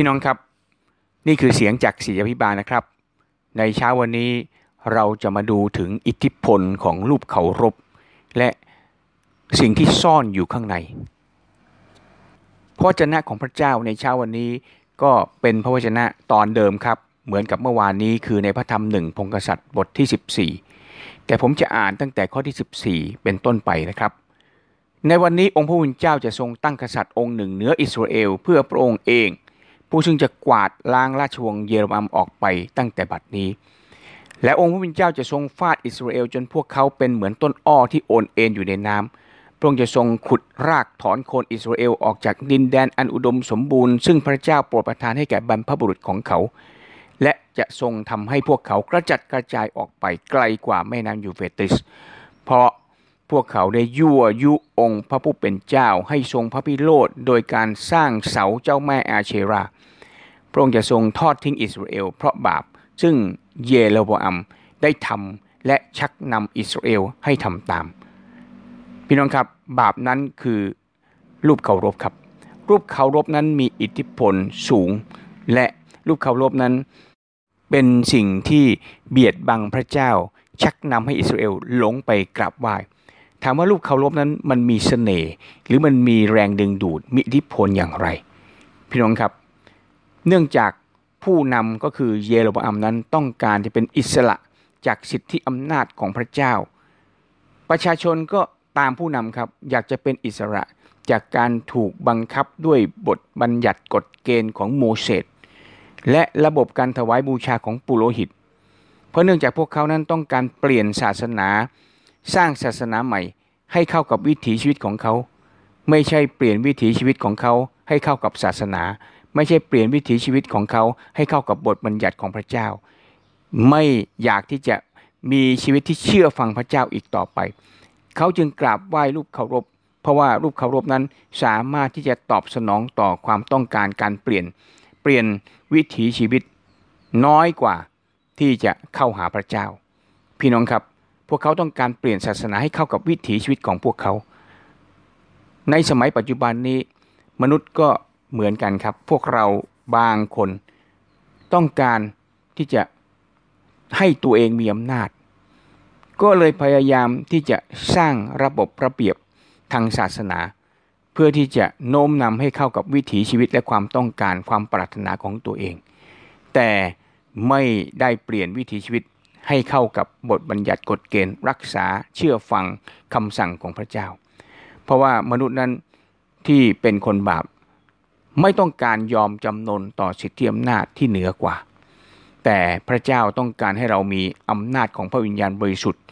พี่น้องครับ นี่คือเสียงจากศิยพิบาลนะครับ ในเช้าวันนี้เราจะมาดูถึงอิทธิพลของรูปเคารพและสิ่งที่ซ่อนอยู่ข้างในพระวจนะของพระเจ้าในเช้าวันนี้ก็เป็นพระวจนะตอนเดิมครับ เหมือนกับเมื่อวานนี้คือในพระธรรมหนึ่งพงกษัตริย์บทที่ 14 แต่ผมจะอ่านตั้งแต่ข้อที่ 14 เป็นต้นไปนะครับ ในวันนี้องค์พระผู้เป็นเจ้าจะทรงตั้งกษัตริย์องค์หนึ่งเหนืออิสราเอลเพื่อพระองค์เอง ผู้ซึ่งจะกวาดล้างราชวงศ์เยโรบอัมออกไปตั้งแต่บัดนี้ และองค์พระผู้เป็นเจ้าจะทรงฟาดอิสราเอลจนพวกเขาเป็นเหมือนต้นอ้อที่โอนเอ็นอยู่ในน้ำพระองค์จะทรงขุดรากถอนโคนอิสราเอลออกจากดินแดนอันอุดมสมบูรณ์ซึ่งพระเจ้าโปรดประทานให้แก่บรรพบุรุษของเขา และจะทรงทำให้พวกเขากระจัดกระจายออกไปไกลกว่าแม่น้ำยูเฟติส พวกเขาได้ยั่วยุองค์พระผู้เป็นเจ้าให้ทรงพระพิโรธโดยการสร้างเสาเจ้าแม่อาเชรา พระองค์จะทรงทอดทิ้งอิสราเอลเพราะบาป ซึ่งเยโรบอัมได้ทำและชักนำอิสราเอลให้ทำตาม พี่น้องครับบาปนั้นคือรูปเคารพครับ รูปเคารพนั้นมีอิทธิพลสูง และรูปเคารพนั้น เป็นสิ่งที่เบียดบังพระเจ้า ชักนำให้อิสราเอลหลงไปกราบไหว้ ถามว่ารูปเคารพนั้นมันมีเสน่ห์หรือมันมีแรงดึงดูดมีอิทธิพลอย่างไร พี่น้องครับ เนื่องจากผู้นำก็คือเยโรบอัมนั้นต้องการจะเป็นอิสระจากสิทธิอำนาจของพระเจ้า ประชาชนก็ตามผู้นำครับ อยากจะเป็นอิสระจากการถูกบังคับด้วยบทบัญญัติกฎเกณฑ์ของโมเสสและระบบการถวายบูชาของปุโรหิต เพราะเนื่องจากพวกเขานั้นต้องการเปลี่ยนศาสนา สร้างศาสนาใหม่ ให้เข้ากับวิถีชีวิตของเขา ไม่ใช่เปลี่ยนวิถีชีวิตของเขาให้เข้ากับศาสนา ไม่ใช่เปลี่ยนวิถีชีวิตของเขาให้เข้ากับบทบัญญัติของพระเจ้า ไม่อยากที่จะมีชีวิตที่เชื่อฟังพระเจ้าอีกต่อไป เขาจึงกราบไหว้รูปเคารพ เพราะว่ารูปเคารพนั้นสามารถที่จะตอบสนองต่อความต้องการการเปลี่ยน เปลี่ยนวิถีชีวิตน้อยกว่าที่จะเข้าหาพระเจ้า พี่น้องครับ พวกเขาต้องการเปลี่ยนศาสนาให้เข้ากับวิถีชีวิตของพวกเขา ในสมัยปัจจุบันนี้ มนุษย์ก็เหมือนกันครับ พวกเราบางคน ต้องการที่จะให้ตัวเองมีอำนาจ ก็เลยพยายามที่จะสร้างระบบระเบียบทางศาสนา เพื่อที่จะโน้มนำให้เข้ากับวิถีชีวิตและความต้องการความปรารถนาของตัวเอง แต่ไม่ได้เปลี่ยนวิถีชีวิต ให้เข้ากับบทบัญญัติกฎเกณฑ์ รักษาเชื่อฟังคำสั่งของพระเจ้า เพราะว่ามนุษย์นั้นที่เป็นคนบาปไม่ต้องการยอมจำนนต่อสิทธิอำนาจที่เหนือกว่า แต่พระเจ้าต้องการให้เรามีอำนาจของพระวิญญาณบริสุทธิ์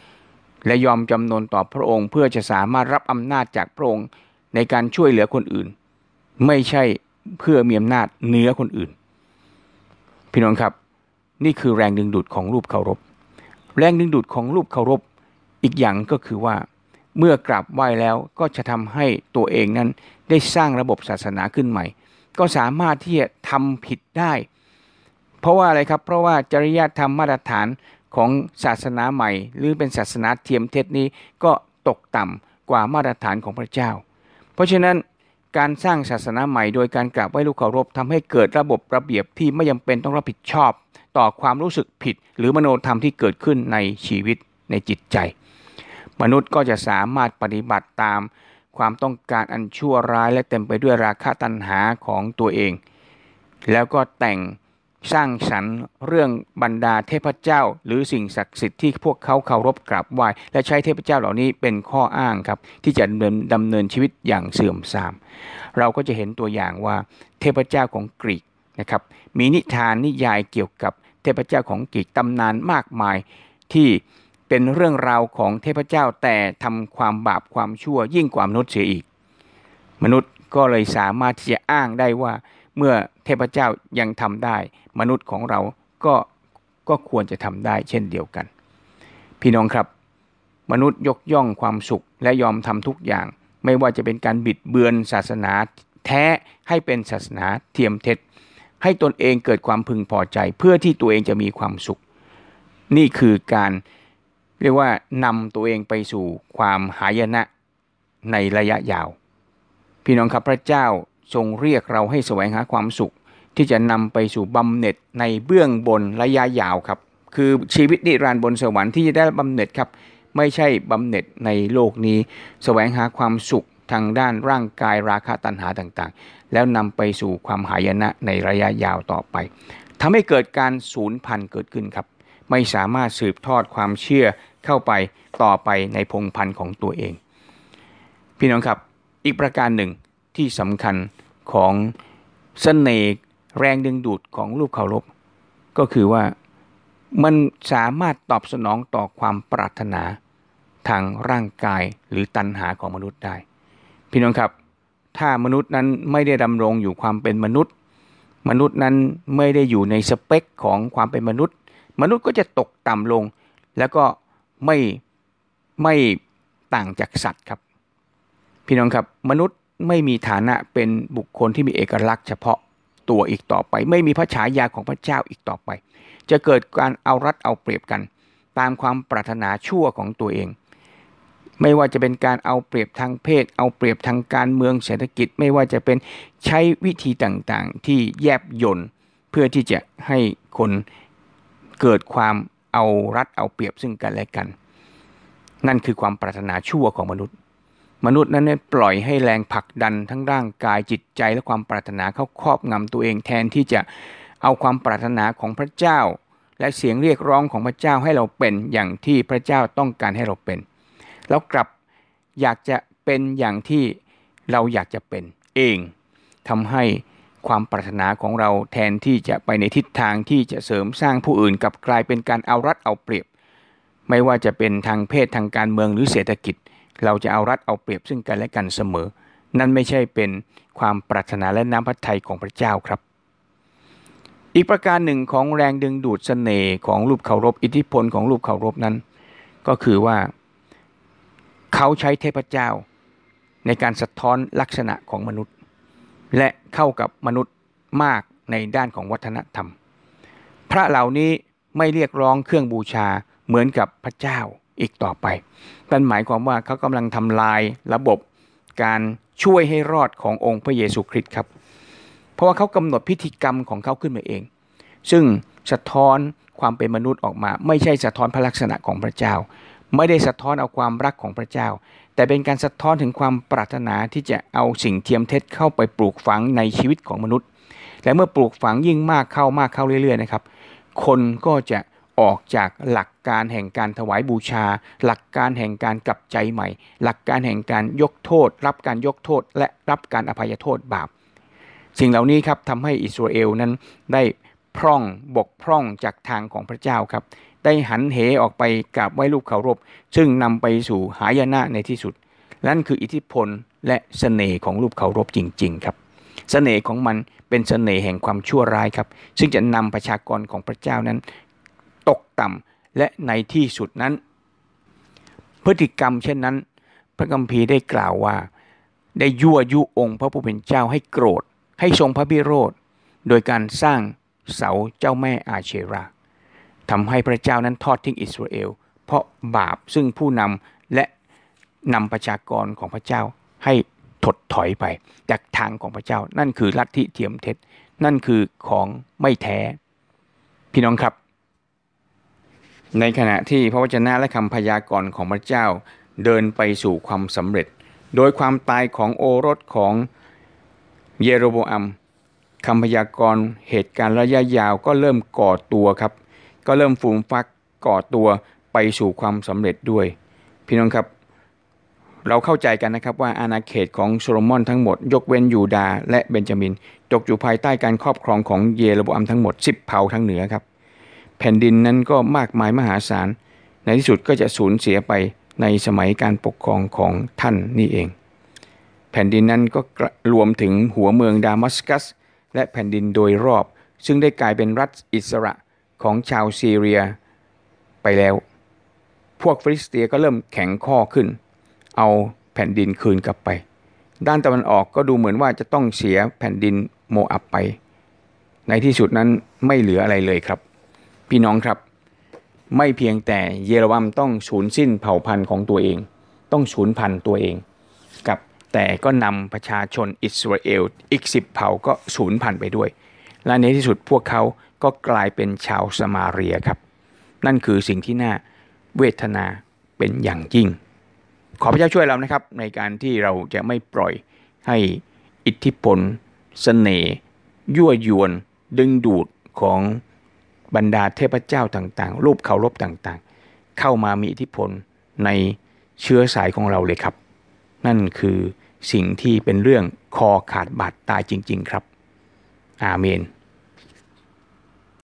และยอมจำนนต่อพระองค์ เพื่อจะสามารถรับอำนาจจากพระองค์ในการช่วยเหลือคนอื่น ไม่ใช่เพื่อมีอำนาจเหนือคนอื่น พี่น้องครับ นี่คือแรงดึงดูดของรูปเคารพ แรงดึงดูดของรูปเคารพอีกอย่างก็คือว่า เมื่อกราบไหว้แล้วก็จะทำให้ตัวเองนั้นได้สร้างระบบศาสนาขึ้นใหม่ ก็สามารถที่จะทำผิดได้ เพราะว่าอะไรครับ เพราะว่าจริยธรรมมาตรฐานของศาสนาใหม่ หรือเป็นศาสนาเทียมเท็จนี้ก็ตกต่ำกว่ามาตรฐานของพระเจ้า เพราะฉะนั้นการสร้างศาสนาใหม่โดยการกราบไหว้ลูกเคารพทำให้เกิดระบบระเบียบที่ไม่จาเป็นต้องรับผิดชอบ ต่อความรู้สึกผิด หรือมโนธรรมที่เกิดขึ้นในชีวิตในจิตใจ มนุษย์ก็จะสามารถปฏิบัติตามความต้องการอันชั่วร้ายและเต็มไปด้วยราคะตัณหาของตัวเอง แล้วก็แต่งสร้างสรรค์เรื่องบรรดาเทพเจ้า หรือสิ่งศักดิ์สิทธิ์ที่พวกเขาเคารพกราบไหว้และใช้เทพเจ้าเหล่านี้เป็นข้ออ้างครับ ที่จะดำเนินดำเนินชีวิตอย่างเสื่อมทราม เราก็จะเห็นตัวอย่างว่าเทพเจ้าของกรีกนะครับมีนิทานนิยายเกี่ยวกับ เทพเจ้าของกรีกตำนานมากมายที่เป็นเรื่องราวของเทพเจ้าแต่ทำความบาปความชั่วยิ่งกว่ามนุษย์เสียอีก มนุษย์ก็เลยสามารถที่จะอ้างได้ว่าเมื่อเทพเจ้ายังทำได้ มนุษย์ของเราก็ก็ควรจะทำได้เช่นเดียวกัน พี่น้องครับ มนุษย์ยกย่องความสุขและยอมทำทุกอย่าง ไม่ว่าจะเป็นการบิดเบือนศาสนาแท้ให้เป็นศาสนาเทียมเท็จ ให้ตนเองเกิดความพึงพอใจเพื่อที่ตัวเองจะมีความสุข นี่คือการเรียกว่านำตัวเองไปสู่ความหายนะในระยะยาว พี่น้องครับพระเจ้าทรงเรียกเราให้แสวงหาความสุข ที่จะนำไปสู่บำเหน็จในเบื้องบนระยะยาวครับ คือชีวิตนิรันดร์บนสวรรค์ที่จะได้บำเหน็จครับ ไม่ใช่บำเหน็จในโลกนี้ แสวงหาความสุข ทางด้านร่างกายราคะตัณหาต่างๆ แล้วนำไปสู่ความหายนะในระยะยาวต่อไปทำให้เกิดการสูญพันธุ์เกิดขึ้นครับ ไม่สามารถสืบทอดความเชื่อเข้าไปต่อไปในพงพันธุ์ของตัวเอง พี่น้องครับอีกประการหนึ่งที่สำคัญของสเสน่ห์แรงดึงดูดของรูปเคารพก็คือว่ามันสามารถตอบสนองต่อความปรารถนาทางร่างกายหรือตัณหาของมนุษย์ได้ พี่น้องครับ ถ้ามนุษย์นั้นไม่ได้ดำรงอยู่ความเป็นมนุษย์ มนุษย์นั้นไม่ได้อยู่ในสเปคของความเป็นมนุษย์ มนุษย์ก็จะตกต่ำลง แล้วก็ไม่ไม่ต่างจากสัตว์ครับ พี่น้องครับมนุษย์ไม่มีฐานะเป็นบุคคลที่มีเอกลักษณ์เฉพาะตัวอีกต่อไป ไม่มีพระฉายาของพระเจ้าอีกต่อไป จะเกิดการเอารัดเอาเปรียบกัน ตามความปรารถนาชั่วของตัวเอง ไม่ว่าจะเป็นการเอาเปรียบทางเพศ เอาเปรียบทางการเมืองเศรษฐกิจ ไม่ว่าจะเป็นใช้วิธีต่างๆ ที่แยบยนเพื่อที่จะให้คนเกิดความเอารัดเอาเปรียบซึ่งกันและกัน นั่นคือความปรารถนาชั่วของมนุษย์ มนุษย์นั้นปล่อยให้แรงผลักดันทั้งร่างกายจิตใจและความปรารถนาเขาครอบงำตัวเองแทนที่จะเอาความปรารถนาของพระเจ้า และเสียงเรียกร้องของพระเจ้าให้เราเป็นอย่างที่พระเจ้าต้องการให้เราเป็น แล้วกลับอยากจะเป็นอย่างที่เราอยากจะเป็นเองทำให้ความปรารถนาของเราแทนที่จะไปในทิศทางที่จะเสริมสร้างผู้อื่นกับกลายเป็นการเอารัดเอาเปรียบ ไม่ว่าจะเป็นทางเพศทางการเมืองหรือเศรษฐกิจ เราจะเอารัดเอาเปรียบซึ่งกันและกันเสมอ นั่นไม่ใช่เป็นความปรารถนาและน้ำพระทัยของพระเจ้าครับ อีกประการหนึ่งของแรงดึงดูดสเสน่ห์ของรูปเคารพอิทธิพลของรูปเคารพนั้น ก็คือว่า เขาใช้เทพเจ้า ในการสะท้อนลักษณะของมนุษย์ และเข้ากับมนุษย์มากในด้านของวัฒนธรรม พระเหล่านี้ไม่เรียกร้องเครื่องบูชาเหมือนกับพระเจ้าอีกต่อไปนั่นหมายความว่าเขากำลังทำลายระบบการช่วยให้รอดขององค์พระเยซูคริสต์ครับ เพราะว่าเขากำหนดพิธีกรรมของเขาขึ้นมาเอง ซึ่งสะท้อนความเป็นมนุษย์ออกมา ไม่ใช่สะท้อนพระลักษณะของพระเจ้า ไม่ได้สะท้อนเอาความรักของพระเจ้า แต่เป็นการสะท้อนถึงความปรารถนาที่จะเอาสิ่งเทียมเท็จเข้าไปปลูกฝังในชีวิตของมนุษย์ และเมื่อปลูกฝังยิ่งมากเข้ามากเข้าเรื่อย ๆ นะครับ คนก็จะออกจากหลักการแห่งการถวายบูชา หลักการแห่งการกลับใจใหม่ หลักการแห่งการยกโทษ รับการยกโทษ และรับการอภัยโทษบาป สิ่งเหล่านี้ครับทำให้อิสราเอลนั้นได้พร่องบกพร่องจากทางของพระเจ้าครับ ได้หันเหออกไปกราบไหว้รูปเคารพ ซึ่งนำไปสู่หายนะในที่สุด นั่นคืออิทธิพลและสเสน่ห์ของรูปเคารพจริง ๆ ครับสเสน่ห์ของมันเป็นสเสน่ห์แห่งความชั่วร้ายครับ ซึ่งจะนำประชากรของพระเจ้านั้น ตกต่ำและในที่สุดนั้น พฤติกรรมเช่นนั้น พระคัมภีร์ได้กล่าวว่า ได้ยั่วยุองค์พระผู้เป็นเจ้าให้โกรธ ให้ทรงพระบิโรธ โดยการสร้างเสาเจ้าแม่อาเชรา ทำให้พระเจ้านั้นทอดทิ้งอิสราเอล เพราะบาปซึ่งผู้นำและนำประชากรของพระเจ้าให้ถดถอยไป จากทางของพระเจ้า นั่นคือลัทธิเทียมเท็จ นั่นคือของไม่แท้ พี่น้องครับ ในขณะที่พระวจนะและคำพยากรณ์ของพระเจ้าเดินไปสู่ความสำเร็จ โดยความตายของโอรสของเยโรโบอัมคำพยากรณ์เหตุการณ์ระยะยาวก็เริ่มก่อตัวครับ ก็เริ่มฟูมฟักก่อตัวไปสู่ความสำเร็จด้วย พี่น้องครับ เราเข้าใจกันนะครับว่าอาณาเขตของโซโลมอนทั้งหมด ยกเว้นยูดาและเบนจามินตกอยู่ภายใต้การครอบครองของเยโรบอัมทั้งหมด 10 เผ่าทั้งเหนือครับ แผ่นดินนั้นก็มากมายมหาศาล ในที่สุดก็จะสูญเสียไปในสมัยการปกครองของท่านนี่เอง แผ่นดินนั้นก็รวมถึงหัวเมืองดามัสกัส และแผ่นดินโดยรอบ ซึ่งได้กลายเป็นรัฐอิสระ ของชาวซีเรียไปแล้ว พวกฟิลิสเตียก็เริ่มแข็งข้อขึ้น เอาแผ่นดินคืนกลับไป ด้านตะวันออกก็ดูเหมือนว่าจะต้องเสียแผ่นดินโมอับไป ในที่สุดนั้นไม่เหลืออะไรเลยครับ พี่น้องครับ ไม่เพียงแต่เยรวัมต้องสูญสิ้นเผ่าพันธุ์ของตัวเอง ต้องสูญพันธุ์ตัวเองกับแต่ก็นำประชาชนอิสราเอลอีกสิบเผ่าก็สูญพันธุ์ไปด้วย และในที่สุดพวกเขา ก็กลายเป็นชาวสมาเรียครับ นั่นคือสิ่งที่น่าเวทนาเป็นอย่างยิ่ง ขอพระเจ้าช่วยเรานะครับ ในการที่เราจะไม่ปล่อยให้อิทธิพลสเสน่ห์ยั่วยวน ดึงดูดของบรรดาเทพเจ้าต่างๆ รูปเคารพต่างๆ เข้ามามีอิทธิพลในเชื้อสายของเราเลยครับ นั่นคือสิ่งที่เป็นเรื่องคอขาดบาดตายจริง ๆ ครับ อาเมน